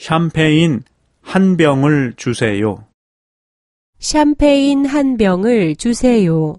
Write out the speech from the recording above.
샴페인 한 병을 주세요. 샴페인 한 병을 주세요.